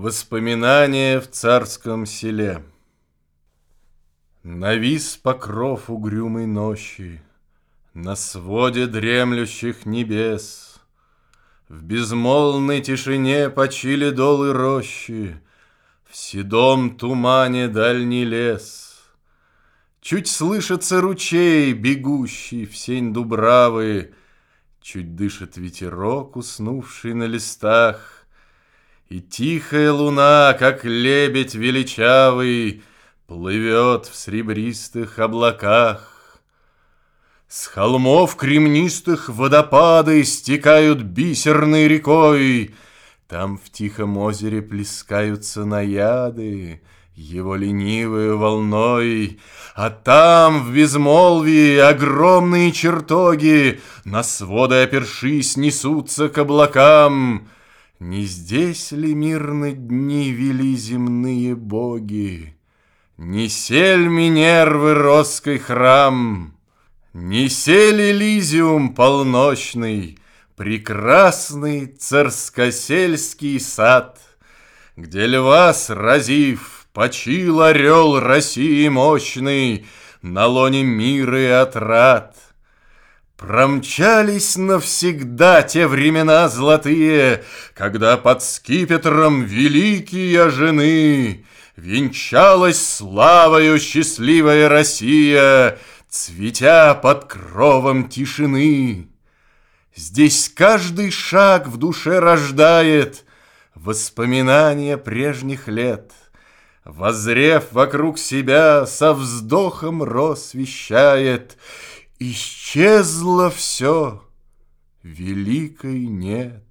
Воспоминания в царском селе. Навис покров угрюмой ночи На своде дремлющих небес. В безмолвной тишине почили долы рощи В седом тумане дальний лес. Чуть слышится ручей, бегущий в сень дубравы Чуть дышит ветерок, уснувший на листах и тихая луна, как лебедь величавый, Плывет в сребристых облаках. С холмов кремнистых водопады Стекают бисерной рекой, Там в тихом озере плескаются наяды, Его ленивой волной, А там в безмолвии огромные чертоги На своды опершись несутся к облакам — не здесь ли мирно дни вели земные боги? Не сель Минервы роской храм? Не сель Элизиум полночный, Прекрасный царскосельский сад, Где льва сразив, почил орел России мощный На лоне мира и отрад — Промчались навсегда те времена золотые, Когда под скипетром великие жены Венчалась славою счастливая Россия, Цветя под кровом тишины. Здесь каждый шаг в душе рождает Воспоминания прежних лет. Возрев вокруг себя, со вздохом рос вещает — Исчезло все, великой нет.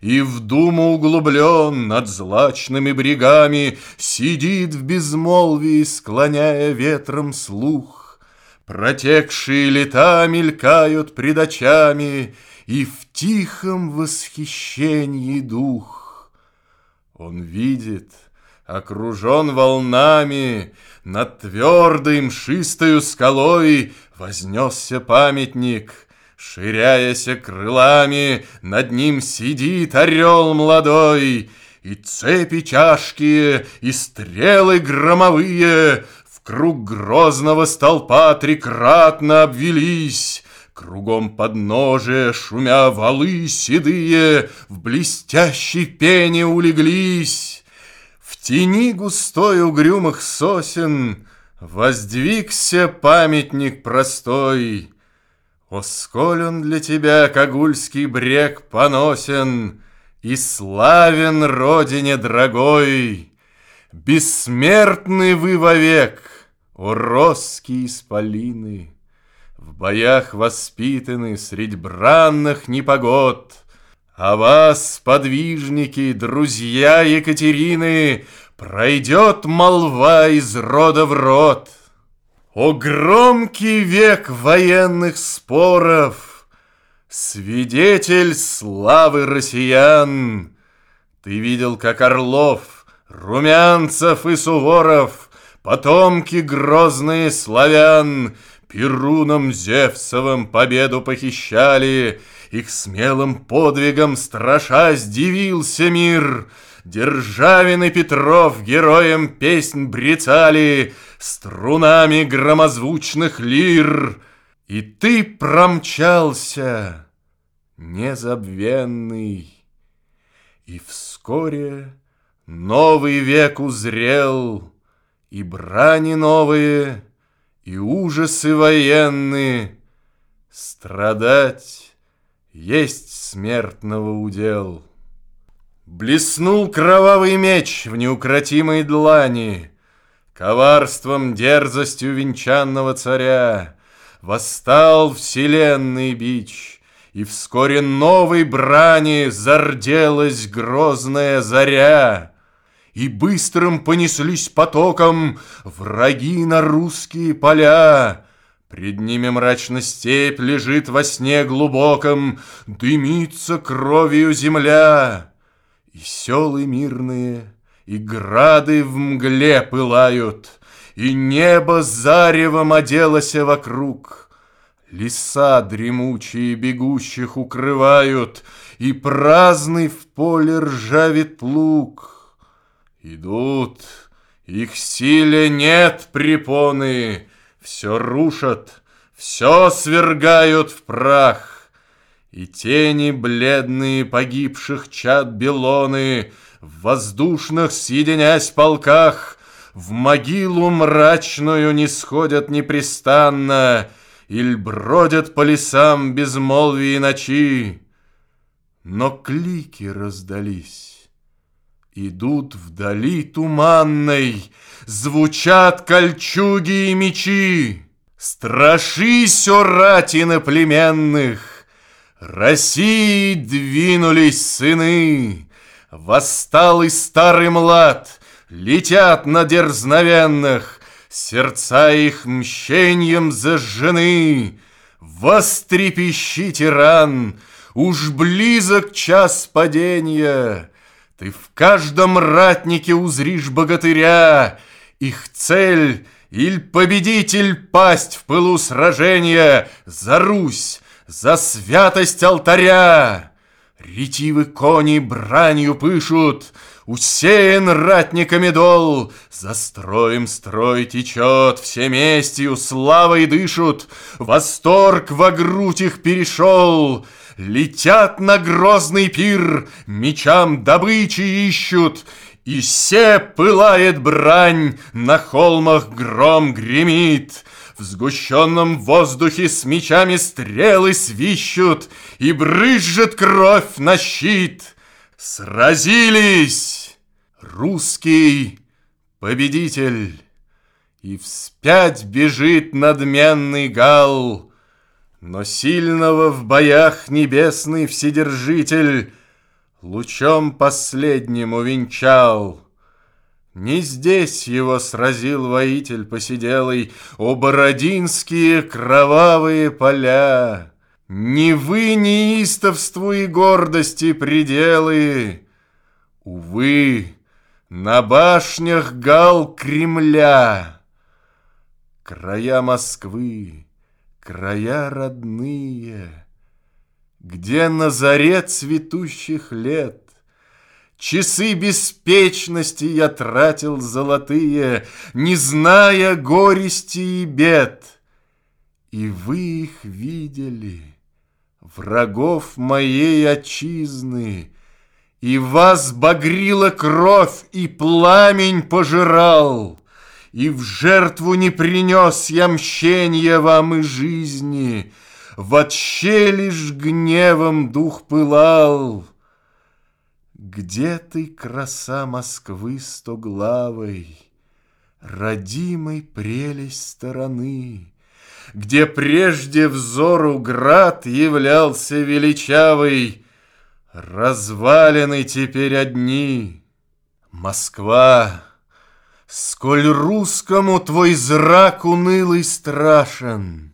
И в думу углублен над злачными брегами Сидит в безмолвии, склоняя ветром слух. Протекшие лета мелькают пред очами, И в тихом восхищении дух. Он видит, окружен волнами, Над твердой мшистою скалой Вознесся памятник, ширяяся крылами, Над ним сидит орел молодой, И цепи тяжкие, и стрелы громовые В круг грозного столпа трикратно обвелись, Кругом подножия, шумя валы седые, В блестящей пене улеглись. Тени густой угрюмых сосен — Воздвигся памятник простой, О, сколь он для тебя, Кагульский брег, поносен И славен родине дорогой! Бессмертны вы вовек, О, росские исполины! В боях воспитаны Средь бранных непогод, А вас, подвижники, друзья Екатерины, Пройдет молва из рода в род. О, громкий век военных споров, Свидетель славы россиян! Ты видел, как Орлов, Румянцев и Суворов, Потомки грозные славян, Перуном Зевсовым победу похищали, Их смелым подвигом страшась дивился мир — Державин и Петров героям песнь брецали Струнами громозвучных лир, И ты промчался, незабвенный. И вскоре новый век узрел, И брани новые, и ужасы военные. Страдать есть смертного удел. Блеснул кровавый меч в неукротимой длани, Коварством, дерзостью венчанного царя Восстал вселенный бич, И вскоре новой брани Зарделась грозная заря, И быстрым понеслись потоком Враги на русские поля, Пред ними мрачно степь лежит во сне глубоком, Дымится кровью земля. И селы мирные, и грады в мгле пылают, И небо заревом оделось вокруг. Леса дремучие бегущих укрывают, И праздный в поле ржавит лук. Идут, их силе нет препоны, Все рушат, все свергают в прах, И тени бледные погибших чад Белоны В воздушных съединясь полках В могилу мрачную не сходят непрестанно, Иль бродят по лесам безмолвии ночи. Но клики раздались. Идут вдали туманной, Звучат кольчуги и мечи. Страшись, о рати иноплеменных, России двинулись сыны, Восстал и старый млад, Летят на дерзновенных, Сердца их мщением зажжены. Вострепещи, тиран, Уж близок час падения, ты в каждом ратнике узришь богатыря, Их цель — иль победитель пасть в пылу сражения За Русь, за святость алтаря. Ретивы кони бранью пышут, Усеян ратниками дол, За строем строй течет, все местью славой дышут, Восторг во грудь их перешел — Летят на грозный пир, мечам добычи ищут, И все пылает брань, на холмах гром гремит. В сгущенном воздухе с мечами стрелы свищут, И брызжет кровь на щит. Сразились! Русский победитель! И вспять бежит надменный гал — но сильного в боях небесный Вседержитель Лучом последним увенчал. Не здесь его сразил воитель посиделый, О, бородинские кровавые поля! Не вы неистовству и гордости пределы, Увы, на башнях гал Кремля, Края Москвы, края родные, Где на заре цветущих лет Часы беспечности я тратил золотые, Не зная горести и бед. И вы их видели, врагов моей отчизны, И вас багрила кровь, и пламень пожирал. И в жертву не принес я мщенья вам и жизни, В отще лишь гневом дух пылал. Где ты, краса Москвы стоглавой, Родимой прелесть стороны, Где прежде взору град являлся величавый, Развалины теперь одни. Москва! Сколь русскому твой зрак унылый страшен,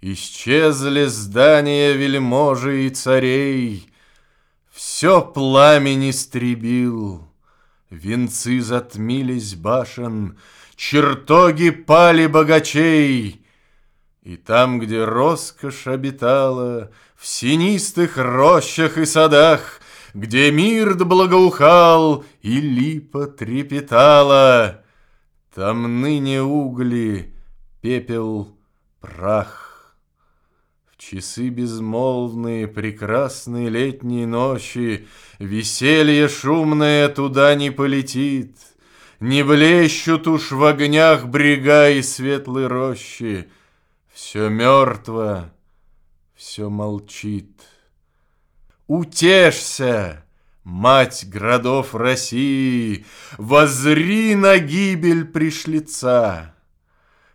Исчезли здания вельможи и царей, Все пламень истребил, Венцы затмились башен, Чертоги пали богачей, И там, где роскошь обитала, В синистых рощах и садах где мирт благоухал и липа трепетала. Там ныне угли, пепел, прах. В часы безмолвные, прекрасные летние ночи Веселье шумное туда не полетит, Не блещут уж в огнях брега и светлые рощи. Все мертво, все молчит. Утешься, мать городов России, Возри на гибель пришлица.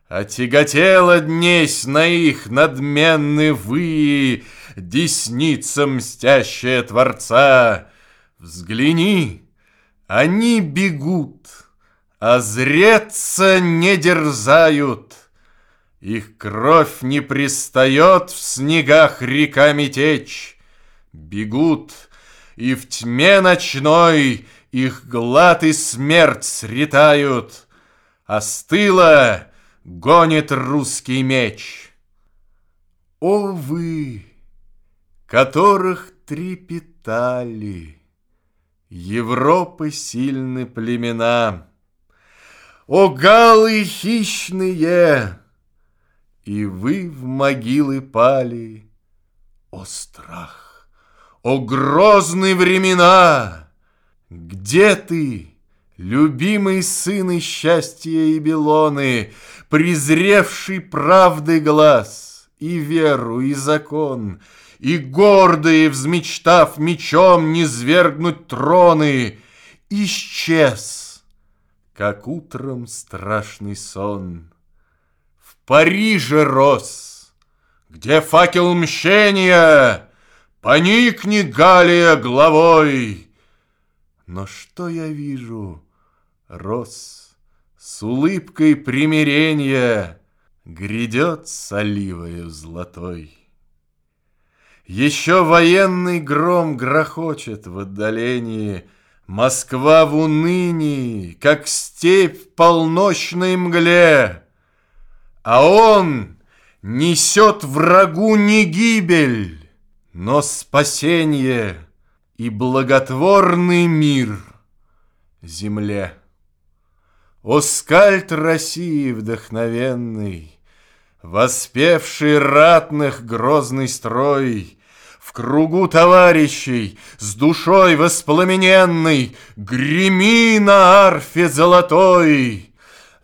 Отяготела днесь на их надменны вы, Десница мстящая Творца. Взгляни, они бегут, а зреться не дерзают. Их кровь не пристает в снегах реками течь, Бегут, и в тьме ночной Их глад и смерть сретают. Остыло гонит русский меч. О вы, которых трепетали, Европы сильны племена. О, галы хищные! И вы в могилы пали, О, страх! О, грозные времена! Где ты, любимый сын и счастья и белоны, Презревший правды глаз и веру, и закон, И гордые, взмечтав мечом не свергнуть троны, Исчез, как утром страшный сон. Париже рос, где факел мщения, Поникни, Галия, головой. Но что я вижу? Рос с улыбкой примирения Грядет с оливою золотой. Еще военный гром грохочет в отдалении, Москва в унынии, как степь в полночной мгле, А он несет врагу не гибель, но спасение и благотворный мир земле. О скальд России вдохновенный, Воспевший ратных грозный строй, В кругу товарищей с душой воспламененной Греми на арфе золотой!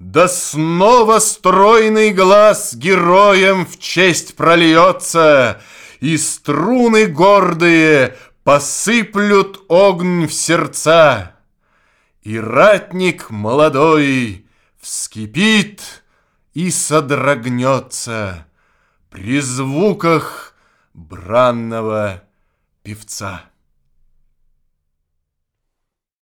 Да снова стройный глаз героям в честь прольется, И струны гордые посыплют огонь в сердца. И ратник молодой вскипит и содрогнется При звуках бранного певца.